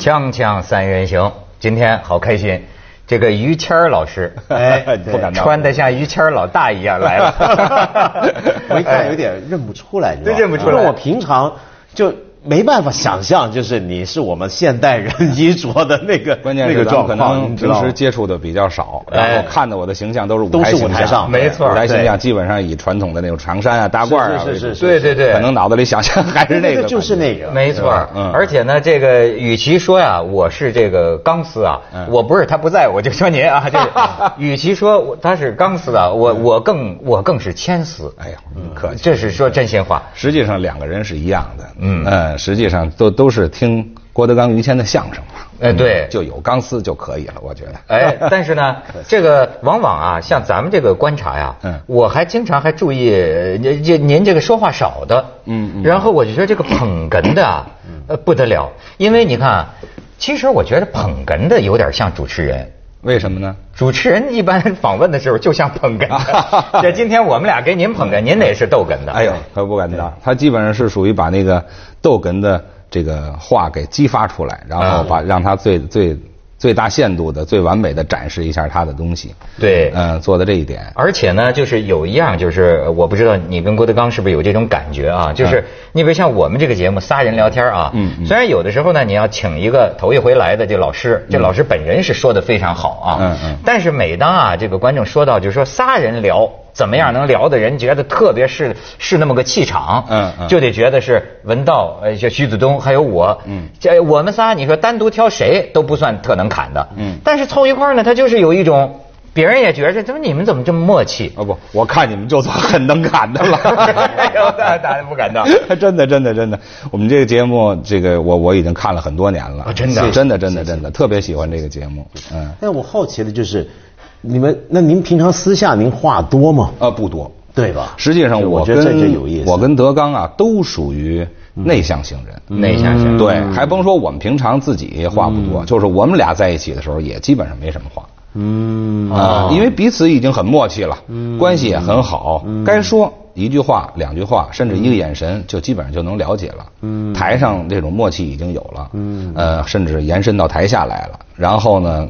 锵锵三人行，今天好开心。这个于谦儿老师，哎不敢当穿的像于谦儿老大一样来了。我一看有点认不出来，你知道吗真认不出来因为我平常就没办法想象，就是你是我们现代人衣着的那个 关键那个是咱们可状况，能平你知道吗？时接触的比较少，哎。然后看的我的形象都是舞都是台形象，舞台上没错舞台形象基本上以传统的那种长衫啊、大褂啊是是是对对对，可能脑子里想象还是那个，就是那个，没错，嗯而且呢，这个与其说呀，我是这个钢丝啊，嗯。我不是他不在，我就说您啊，就是 与其说他是钢丝啊，我我更我更是铅丝，哎呀，客气。这是说真心话。实际上两个人是一样的，嗯。嗯，实际上都都是听郭德纲、于谦的相声嘛，哎，对，就有钢丝就可以了，我觉得。哎，但是呢，这个往往啊，像咱们这个观察呀，嗯我还经常还注意，呃您这您这个说话少的，嗯嗯然后我就觉得这个捧哏的啊，呃不得了，因为你看啊，其实我觉得捧哏的有点像主持人。为什么呢？主持人一般访问的时候就像捧哏的，这今天我们俩给您捧哏，您得是逗哏的。哎呦，可不敢当，他基本上是属于把那个逗哏的这个话给激发出来，然后啊把让他最最最大限度的、最完美的展示一下他的东西。对嗯，做的这一点。而且呢，就是有一样，就是呃我不知道你跟郭德纲是不是有这种感觉啊？就是你比如像我们这个节目仨人聊天啊，嗯嗯虽然有的时候呢，你要请一个头一回来的这老师，这老师本人是说的非常好啊，嗯嗯但是每当啊这个观众说到就是说仨人聊怎么样能聊的人觉得特别是是那么个气场，嗯嗯就得觉得是文道呃像徐子东还有我，嗯这我们仨你说单独挑谁都不算特能侃的，嗯但是凑一块儿呢，他就是有一种。别人也觉着，怎么你们怎么这么默契？哦不，我看你们就算很能侃的了。哎呦大大家不敢当。真的，真的，真的，我们这个节目，这个我我已经看了很多年了。哦真的真的，真的，真的，特别喜欢这个节目。嗯，但我好奇的就是，你们那您平常私下您话多吗？呃，不多。对吧？实际上，我觉得这有意思。我跟德纲啊，都属于内向型人。内向型对，还甭说我们平常自己话不多，就是我们俩在一起的时候，也基本上没什么话。嗯啊，因为彼此已经很默契了，关系也很好，该说一句话、两句话，甚至一个眼神，就基本上就能了解了。嗯，台上这种默契已经有了，嗯，呃，甚至延伸到台下来了。然后呢，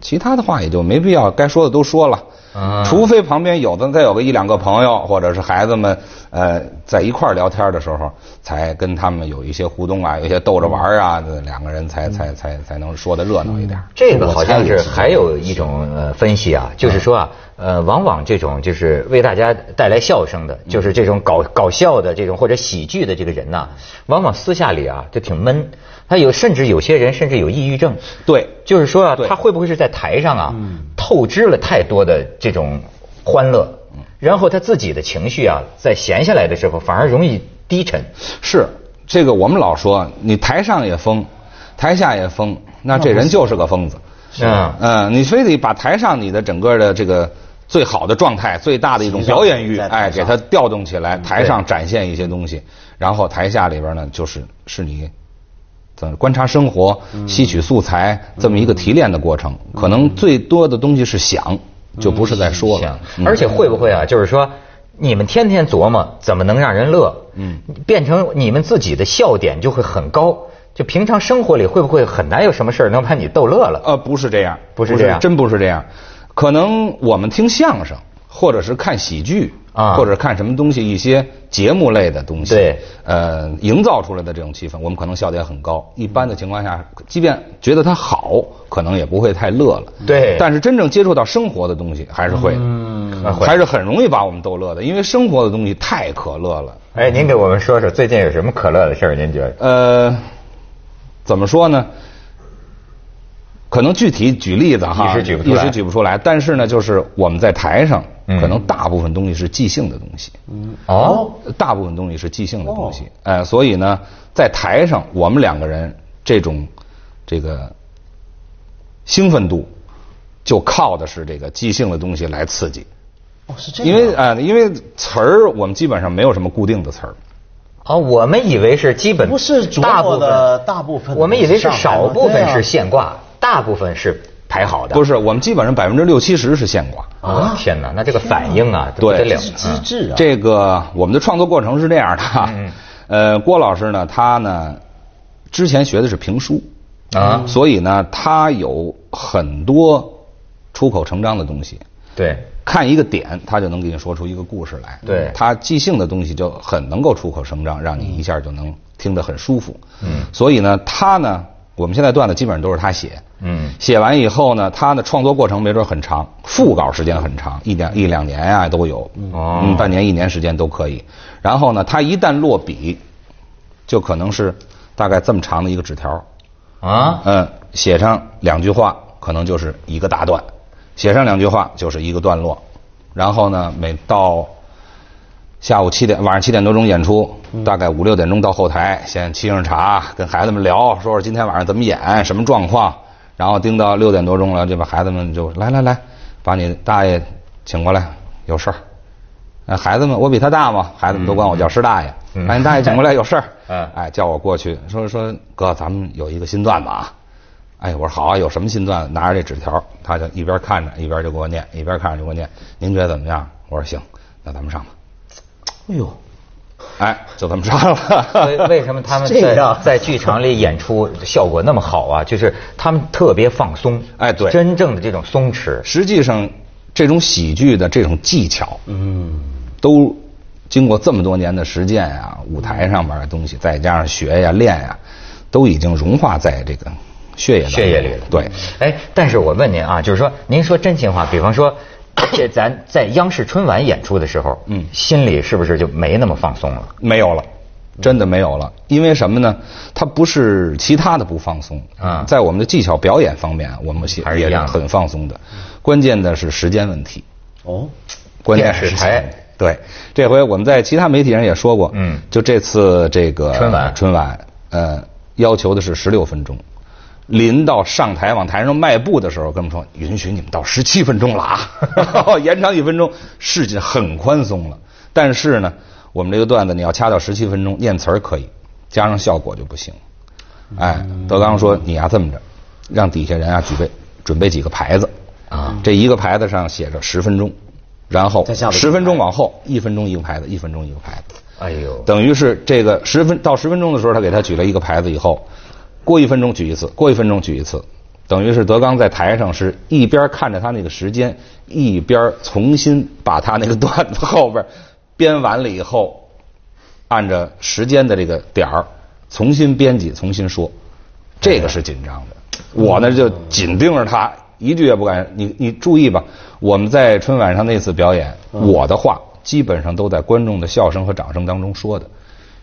其他的话也就没必要，该说的都说了。啊。除非旁边有的再有个一两个朋友或者是孩子们，呃，在一块儿聊天的时候，才跟他们有一些互动啊，有一些逗着玩啊，这两个人才才才才能说的热闹一点。这个好像是还有一种呃分析啊，就是说啊，呃，往往这种就是为大家带来笑声的，就是这种搞搞笑的这种或者喜剧的这个人呐，往往私下里啊就挺闷，他有甚至有些人甚至有抑郁症。对，就是说啊，他会不会是在台上啊透支了太多的这种欢乐，然后他自己的情绪啊，在闲下来的时候反而容易低沉。是这个，我们老说你台上也疯，台下也疯，那这人就是个疯子。嗯嗯，你非得把台上你的整个的这个最好的状态、最大的一种表演欲，哎，给它调动起来，台上展现一些东西，然后台下里边呢，就是是你。观察生活、吸取素材这么一个提炼的过程，可能最多的东西是想，就不是在说了。嗯而且会不会啊？就是说，你们天天琢磨怎么能让人乐，嗯，变成你们自己的笑点就会很高。就平常生活里会不会很难有什么事儿能把你逗乐了？呃，不是这样，不是这样真不是这样。可能我们听相声，或者是看喜剧啊或者看什么东西，一些节目类的东西，对，呃，营造出来的这种气氛，我们可能笑点很高。一般的情况下，即便觉得它好，可能也不会太乐了。对但是真正接触到生活的东西，还是会的，嗯还是很容易把我们逗乐的，因为生活的东西太可乐了。哎，您给我们说说最近有什么可乐的事儿？您觉得？呃，怎么说呢？可能具体举例子哈，一时举不出来一时举不出来。但是呢，就是我们在台上，嗯可能大部分东西是即兴的东西，嗯哦，大部分东西是即兴的东西。呃，所以呢，在台上我们两个人这种这个兴奋度，就靠的是这个即兴的东西来刺激。哦是这样，因为呃，因为词儿我们基本上没有什么固定的词儿。哦，我们以为是基本不是琢大部磨的分。大部分我们以为是少部分是现挂，大部分是排好的。不是，我们基本上百分之六七十是现挂。啊！天哪，那这个反应啊，不对得了是机智啊，这个我们的创作过程是这样的哈嗯，呃，郭老师呢，他呢之前学的是评书，啊所以呢，他有很多出口成章的东西。对，看一个点，他就能给你说出一个故事来。对他即兴的东西就很能够出口成章，让你一下就能听得很舒服。嗯所以呢，他呢，我们现在段子基本上都是他写。嗯写完以后呢，他的创作过程没准很长，副稿时间很长，一两一两年啊、都有，哦嗯，半年一年时间都可以。然后呢，他一旦落笔，就可能是大概这么长的一个纸条，啊，嗯，写上两句话，可能就是一个大段；写上两句话就是一个段落。然后呢，每到下午七点，晚上七点多钟演出，大概五六点钟到后台，先沏上茶，跟孩子们聊，说说今天晚上怎么演，什么状况。然后盯到六点多钟了，这把孩子们就来来来，把你大爷请过来，有事儿。那，孩子们，我比他大嘛，孩子们都管我叫师大爷。嗯把 你大爷请过来，有事儿。嗯哎，叫我过去，说说哥，咱们有一个新段子啊。哎，我说好啊，有什么新段子？拿着这纸条，他就一边看着一边就给我念，一边看着就给我念。您觉得怎么样？我说行，那咱们上吧。哎呦，哎，就这么上 为了。为什么他们在在剧场里演出效果那么好啊？就是他们特别放松，哎对真正的这种松弛，实际上，这种喜剧的这种技巧，嗯，都经过这么多年的实践呀、舞台上面的东西，再加上学呀、练呀，都已经融化在这个血液血液里了。对，哎，但是我问您啊，就是说，您说真心话，比方说，这 咱在央视春晚演出的时候，嗯心里是不是就没那么放松了？没有了，真的没有了。因为什么呢？它不是其他的不放松啊在我们的技巧表演方面，我们是也是很放松的。关键的是时间问题。哦，关键是电视台时间对，这回我们在其他媒体上也说过，嗯就这次这个春晚春晚，呃，要求的是十六分钟，临到上台往台上迈步的时候，跟我们说允许你们到十七分钟了啊，延长一分钟，事情很宽松了。但是呢，我们这个段子你要掐到十七分钟，念词儿可以，加上效果就不行。哎，德刚说你呀这么着，让底下人啊举备准备几个牌子。啊。这一个牌子上写着十分钟，然后十分钟往后一分钟一个牌子，一分钟一个牌子，哎呦，等于是这个十分到十分钟的时候，他给他举了一个牌子以后，过一分钟举一次，过一分钟举一次，等于是德刚在台上是一边看着他那个时间，一边重新把他那个段子后边编完了以后，按照时间的这个点儿重新编辑，重新说，这个是紧张的。我呢就紧盯着他，一句也不敢。你你注意吧，我们在春晚上那次表演，我的话基本上都在观众的笑声和掌声当中说的。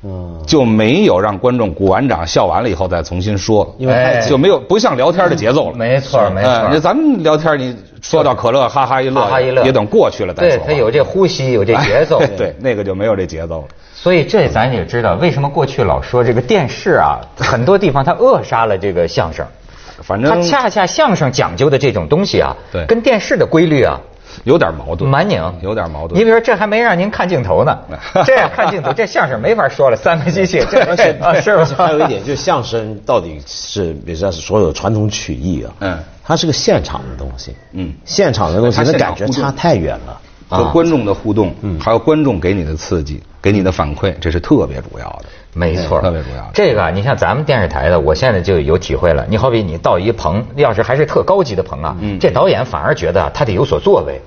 嗯，就没有让观众鼓完掌笑完了以后再重新说，因为就没有不像聊天的节奏了。没错没错嗯那咱们聊天，你说到可乐，哈哈一乐，哈哈一乐也等过去了再说对。他有这呼吸，有这节奏哎，对，那个就没有这节奏了。所以这咱也知道，为什么过去老说这个电视啊，很多地方它扼杀了这个相声。反正它恰恰相声讲究的这种东西啊，对跟电视的规律啊有点矛盾，蛮拧，有点矛盾。你比如说，这还没让您看镜头呢，这样看镜头，这相声没法说了，三个机器，这而且啊是还有一？点，就是相声到底是，比如说是所有传统曲艺啊，嗯，它是个现场的东西，嗯现场的东西，它那现场互动感觉差太远了。和观众的互动，嗯还有观众给你的刺激，给你的反馈，这是特别主要的。没错，特别主要的这个啊，你像咱们电视台的，我现在就有体会了。你好比你到一棚，要是还是特高级的棚啊，嗯这导演反而觉得啊他得有所作为，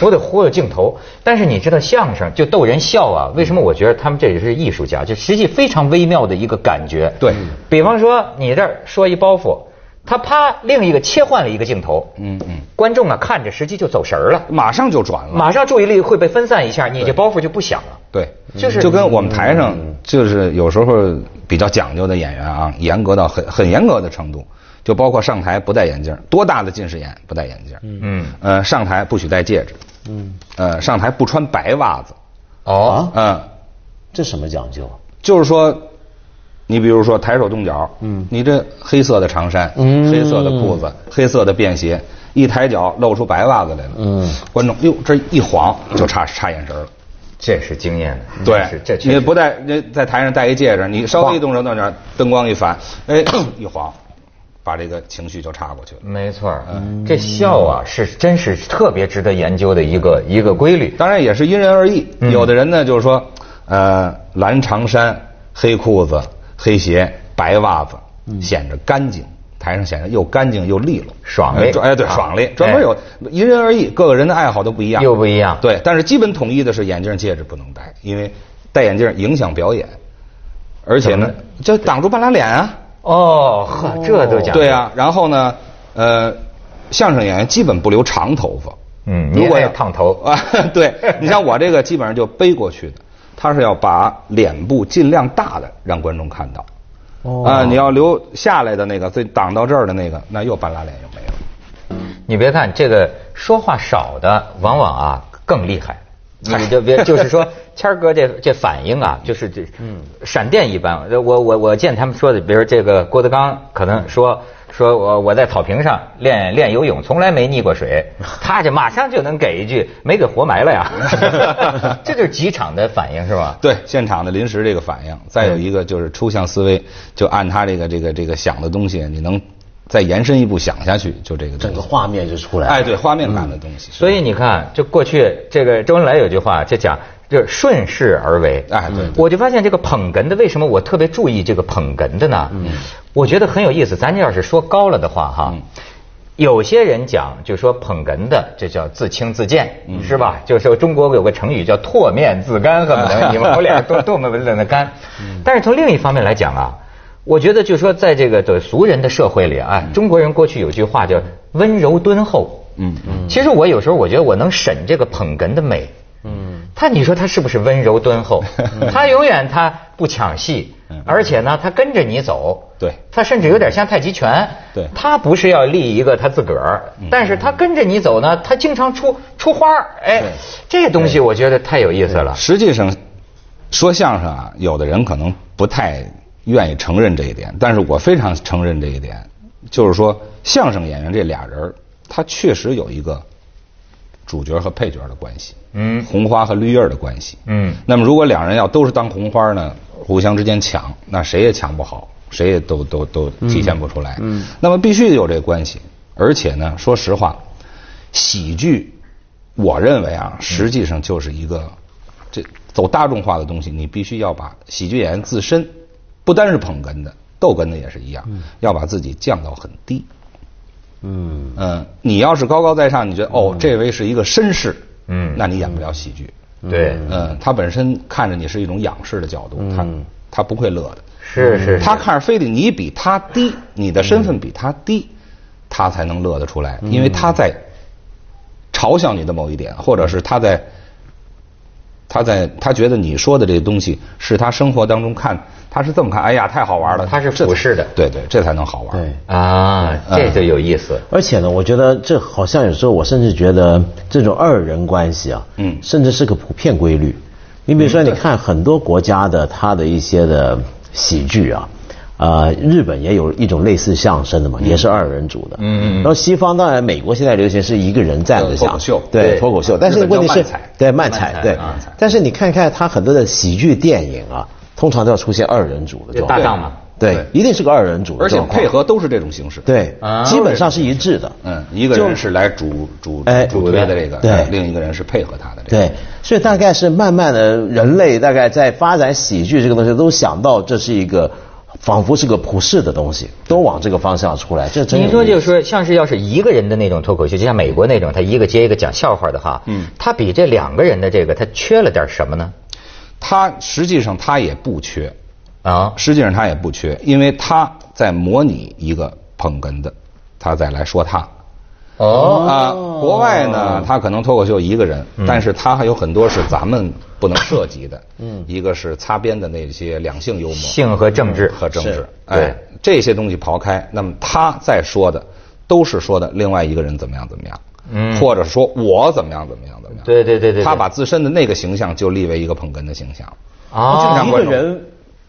我得忽悠镜头。但是你知道相声就逗人笑啊，为什么我觉得他们这也是艺术家？就实际非常微妙的一个感觉。对比方说你这儿说一包袱，他啪另一个切换了一个镜头，嗯嗯，观众啊看着实际就走神儿了，马上就转了。马上注意力会被分散一下，你这包袱就不响了。对，就是就跟我们台上就是有时候比较讲究的演员啊，严格到很很严格的程度，就包括上台不戴眼镜，多大的近视眼不戴眼镜，嗯。呃，上台不许戴戒指，嗯，呃，上台不穿白袜子，哦，嗯，这什么讲究？就是说，你比如说抬手动脚，嗯。你这黑色的长衫，嗯。黑色的裤子，黑色的便鞋，一抬脚露出白袜子来了，嗯。观众哟这一晃就差差眼神了。这是经验的，对是这，你不戴，你在台上戴一戒指，你稍微一动手动脚，灯光一反，哎，一晃，把这个情绪就插过去了。没错嗯，这笑啊是真是特别值得研究的一个一个规律。当然也是因人而异，嗯。有的人呢就是说，呃，蓝长衫、黑裤子、黑鞋、白袜子，显着干净，台上显得又干净又利落，爽利哎，对，啊爽利，专门有因人而异，各个人的爱好都不一样，又不一样对，但是基本统一的是眼镜戒指不能戴，因为戴眼镜影响表演，而且呢，就挡住半拉脸啊。哦，呵，这都讲究对啊，然后呢，呃，相声演员基本不留长头发。嗯如果要烫头啊，对 你像我这个基本上就背过去的，他是要把脸部尽量大的让观众看到。哦啊，你要留下来的那个，最挡到这儿的那个，那又半拉脸又没了。你别看这个说话少的，往往啊更厉害。你就别就是说，谦儿哥这这反应啊，就是这嗯闪电一般。我我我见他们说的，比如这个郭德纲可能说说我我在草坪上练练游泳，从来没溺过水，他这马上就能给一句没给活埋了呀，这就是几场的反应是吧？对，现场的临时这个反应，再有一个就是抽象思维，就按他这个这个这个想的东西，你能再延伸一步想下去，就这个整个画面就出来了。哎，对，画面感的东西。所以你看，就过去这个周恩来有句话，就讲就是顺势而为。哎对对我就发现这个捧哏的，为什么我特别注意这个捧哏的呢？嗯，我觉得很有意思。咱这要是说高了的话，哈。嗯有些人讲，就说捧哏的，这叫自轻自贱，嗯是吧？就是说中国有个成语叫唾面自干，恨不得你们我俩多多么的干。嗯但是从另一方面来讲啊，我觉得就是说，在这个的俗人的社会里啊，嗯中国人过去有句话叫温柔敦厚。嗯嗯其实我有时候我觉得我能审这个捧哏的美。嗯，他你说他是不是温柔敦厚？他永远他不抢戏嗯，而且呢，他跟着你走。对。他甚至有点像太极拳。对。他不是要立一个他自个儿，但是他跟着你走呢，他经常出出花儿。哎，这东西我觉得太有意思了。实际上，说相声啊，有的人可能不太愿意承认这一点，但是我非常承认这一点，就是说相声演员这俩人，他确实有一个主角和配角的关系，嗯。红花和绿叶的关系，嗯。那么如果两人要都是当红花呢，互相之间抢，那谁也抢不好，谁也都都都体现不出来。嗯，那么必须有这个关系，而且呢，说实话，喜剧，我认为啊，实际上就是一个这走大众化的东西，你必须要把喜剧演员自身，不单是捧哏的，逗哏的也是一样，要把自己降到很低。嗯，嗯，你要是高高在上，你觉得哦，这位是一个绅士，嗯。那你演不了喜剧。对，嗯，他本身看着你是一种仰视的角度，他他不会乐的。是是，他看着非得你比他低，你的身份比他低，他才能乐得出来，因为他在嘲笑你的某一点，或者是他在他在他觉得你说的这个东西是他生活当中看他是这么看，哎呀，太好玩了，他是这俯视的对对，这才能好玩。对。啊，这就有意思。而且呢，我觉得这好像有时候我甚至觉得这种二人关系啊，嗯甚至是个普遍规律。你比如说，你看很多国家的它的一些的喜剧啊，呃，日本也有一种类似相声的嘛，也是二人组的。嗯嗯然后西方当然，美国现在流行是一个人站着讲脱口秀对对脱口秀，但是问题是对慢慢才才对。但是你看看他很多的喜剧电影啊，通常都要出现二人组的。搭档嘛对对，一定是个二人组的而且配合都是这种形式。对啊，基本上是一致的。嗯，一个人是来主主哎主推的这个，对另一个人是配合他的这个。对，所以大概是慢慢的，人类大概在发展喜剧这个东西，都想到这是一个仿佛是个普世的东西，都往这个方向出来。这真您说就是说，像是要是一个人的那种脱口秀，就像美国那种，他一个接一个讲笑话的哈，嗯他比这两个人的这个，他缺了点什么呢？他实际上他也不缺，啊，实际上他也不缺，因为他在模拟一个捧哏的，他再来说他。哦，啊，国外呢，他可能脱口秀一个人，但是他还有很多是咱们不能涉及的。嗯，一个是擦边的那些两性幽默，性和政治。和政治，哎，这些东西刨开，那么他在说的都是说的另外一个人怎么样怎么样，嗯。或者说我怎么样怎么样怎么样。对对对对对。他把自身的那个形象就立为一个捧哏的形象。啊，一个人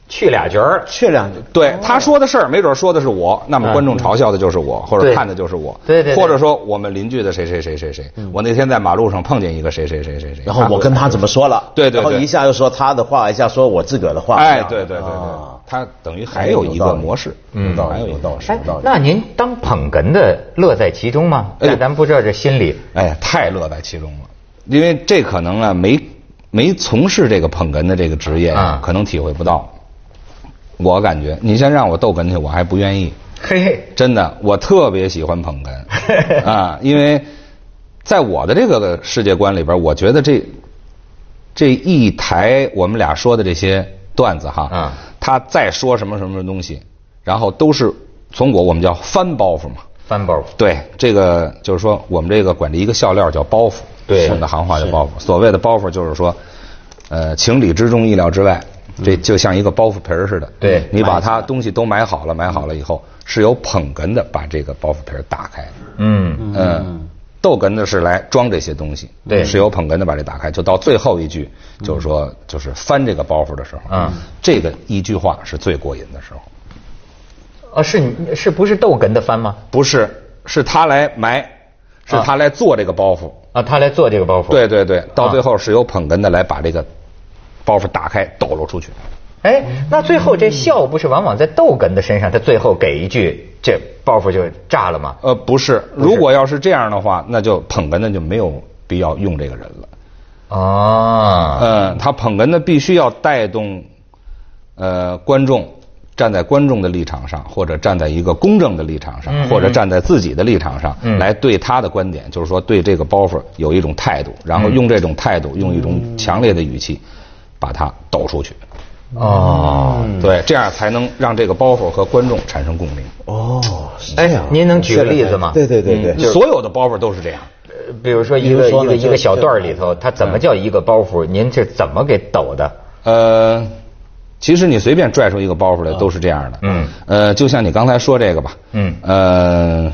去俩角儿，去两对他说的事儿，没准说的是我，那么观众嘲笑的就是我，或者看的就是我，对对对。或者说我们邻居的谁谁谁谁谁，我那天在马路上碰见一个谁谁谁谁谁，然后我跟他怎么说了？对对对。然后一下又说他的话，一下说我自个儿的话。哎，对对对对。啊，他等于还有一个模式，嗯，还有一个有道理，哎有道，理。那您当捧哏的乐在其中吗？哎咱不知道这心里。哎，太乐在其中了，因为这可能啊没没从事这个捧哏的这个职业啊。可能体会不到。我感觉，你先让我逗哏去，我还不愿意。嘿嘿，真的，我特别喜欢捧哏 啊，因为在我的这个世界观里边，我觉得这这一台我们俩说的这些段子哈，嗯他再说什么什么东西，然后都是从我我们叫翻包袱嘛。翻包袱。对，这个就是说，我们这个管这一个笑料叫包袱，对我们的行话叫包袱。所谓的包袱，就是说，呃，情理之中，意料之外，这就像一个包袱皮儿似的。对你把它东西都买好了，买好了以后，是有捧哏的把这个包袱皮儿打开。嗯，嗯，逗哏的是来装这些东西，对是有捧哏的把这打开。就到最后一句，就是说，就是翻这个包袱的时候，嗯这个一句话是最过瘾的时候。哦，是你是不是逗哏的翻吗？不是，是他来埋，是啊他来做这个包袱。啊，他来做这个包袱。对对对，到啊最后是由捧哏的来把这个包袱打开，抖搂出去。哎，那最后这笑不是往往在逗哏的身上，他最后给一句，这包袱就炸了吗？呃，不是，如果要是这样的话，那就捧哏的就没有必要用这个人了。啊，嗯，他捧哏的必须要带动，呃，观众站在观众的立场上，或者站在一个公正的立场上，或者站在自己的立场上，嗯来对他的观点，就是说对这个包袱有一种态度，然后用这种态度，用一种强烈的语气，把它抖出去。哦，对，这样才能让这个包袱和观众产生共鸣。哦，哎呀。您能举个例子吗对对对对，嗯所有的包袱都是这样。呃比如说一个一个一个小段里头，它怎么叫一个包袱？您是怎么给抖的？呃，其实你随便拽出一个包袱来都是这样的。嗯呃，就像你刚才说这个吧。嗯呃，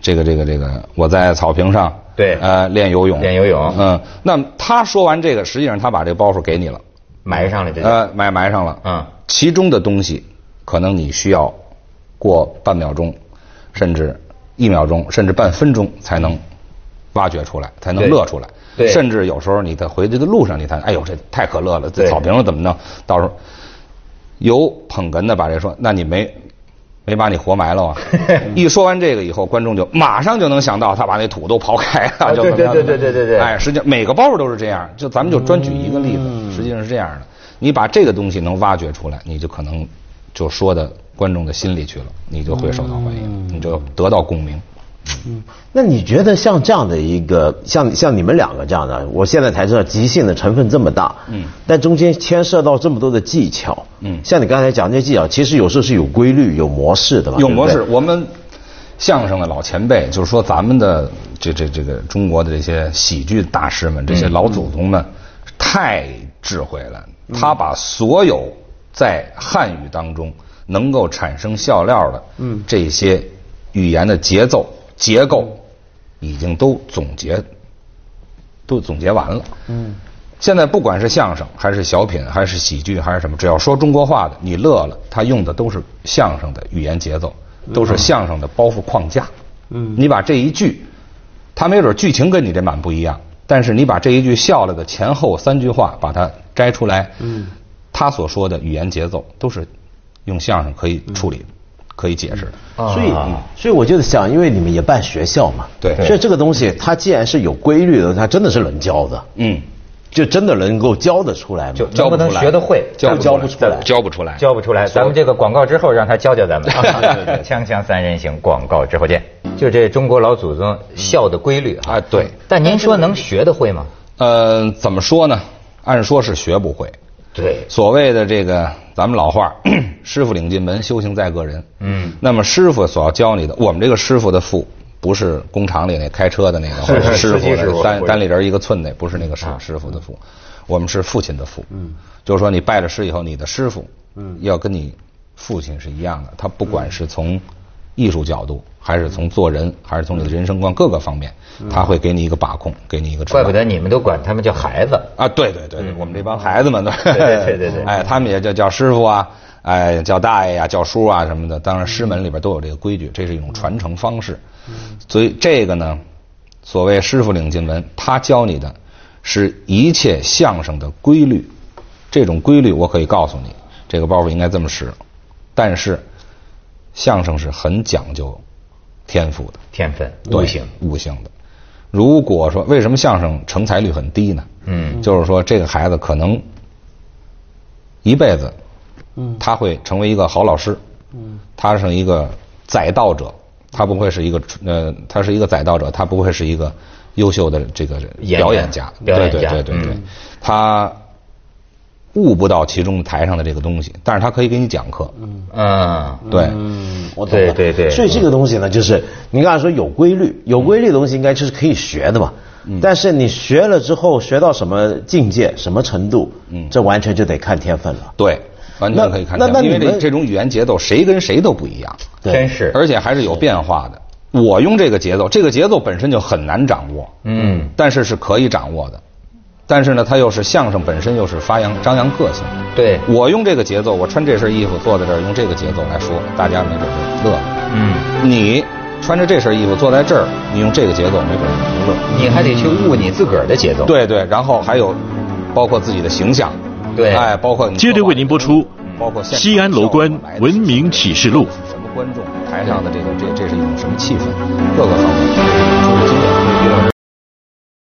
这个这个这个，我在草坪上。对呃，练游泳。练游泳嗯，那么他说完这个，实际上他把这个包袱给你了。埋上了这就。呃，埋埋上了。嗯其中的东西，可能你需要过半秒钟，甚至一秒钟，甚至半分钟才能挖掘出来，才能乐出来。对甚至有时候你在回去的路上，你才，哎呦，这太可乐了，这草坪上怎么弄？到时候有捧哏的把这说，那你没没把你活埋了啊？一说完这个以后，观众就马上就能想到他把那土都刨开了，啊就怎么样对对对对对对对哎，实际上每个包袱都是这样，就咱们就专举一个例子，实际上是这样的。你把这个东西能挖掘出来，你就可能就说到观众的心里去了，你就会受到欢迎，你就得到共鸣。那你觉得像这样的一个，像像你们两个这样的，我现在才知道即兴的成分这么大，嗯。但中间牵涉到这么多的技巧，嗯。像你刚才讲这些技巧，其实有时候是有规律、有模式的吧，有模式。对？对我们相声的老前辈，就是说咱们的这这这个中国的这些喜剧大师们，这些老祖宗们，太智慧了。他把所有在汉语当中能够产生笑料的，嗯。这些语言的节奏结构，已经都总结，都总结完了。嗯。现在不管是相声还是小品还是喜剧还是什么，只要说中国话的，你乐了，他用的都是相声的语言节奏，都是相声的包袱框架。嗯。你把这一句，他没准剧情跟你这满不一样，但是你把这一句笑了的前后三句话把它摘出来，嗯，他所说的语言节奏都是用相声可以处理、可以解释的。啊所以，所以我就想，因为你们也办学校嘛，对所以这个东西它既然是有规律的，它真的是能教的，嗯，就真的能够教得出来吗。就教不能学得会？教教不出来教不出来，教不出来。咱们这个广告之后让他教教咱们。对对对锵锵三人行，广告之后见。就这中国老祖宗笑的规律啊对但您说能学得会吗？呃，怎么说呢？按说是学不会。对，所谓的这个咱们老话儿，师傅领进门，修行在个人。嗯。那么师傅所要教你的，我们这个师傅的父不是工厂里那开车的那个，或者是师傅司机师傅的单单立人一个寸的，不是那个师傅的父，我们是父亲的父。嗯，就是说你拜了师以后，你的师傅，嗯，要跟你父亲是一样的，他不管是从艺术角度，还是从做人，还是从你的人生观各个方面，他会给你一个把控，给你一个。怪不得你们都管他们叫孩子。啊，对对对对，我们这帮孩子们都，对对对对对哎，他们也叫叫师傅啊，哎，叫大爷呀、叫叔啊什么的。当然，师门里边都有这个规矩，这是一种传承方式。所以这个呢，所谓师傅领进门，他教你的是一切相声的规律。这种规律我可以告诉你，这个包袱应该这么使。但是，相声是很讲究天赋的。天分、对悟性。悟性的。如果说为什么相声成才率很低呢？嗯就是说这个孩子可能一辈子，嗯他会成为一个好老师，嗯，他是一个载道者，他不会是一个呃，他是一个载道者，他不会是一个优秀的这个表演家，表演家对对对对对嗯，他悟不到其中台上的这个东西，但是他可以给你讲课，嗯，对，嗯，我懂了。对对对所以这个东西呢，就是你刚才说有规律，有规律的东西应该就是可以学的嘛。嗯但是你学了之后，学到什么境界、什么程度，嗯这完全就得看天分了。对，完全可以看那见，因为那你们这这种语言节奏，谁跟谁都不一样，对真是，而且还是有变化的。我用这个节奏，这个节奏本身就很难掌握，嗯，但是是可以掌握的。但是呢，它又是相声本身又是发扬张扬个性。对，我用这个节奏，我穿这身衣服坐在这儿，用这个节奏来说，大家没准就乐了。嗯，你穿着这身衣服坐在这儿，你用这个节奏，没准就不乐。你还得去悟你自个儿的节奏。对对，然后还有包括自己的形象，对哎，包括接着为您播出包括西安楼观文明启示录什么观众，台上的这个这这是一种什么气氛，各个方面。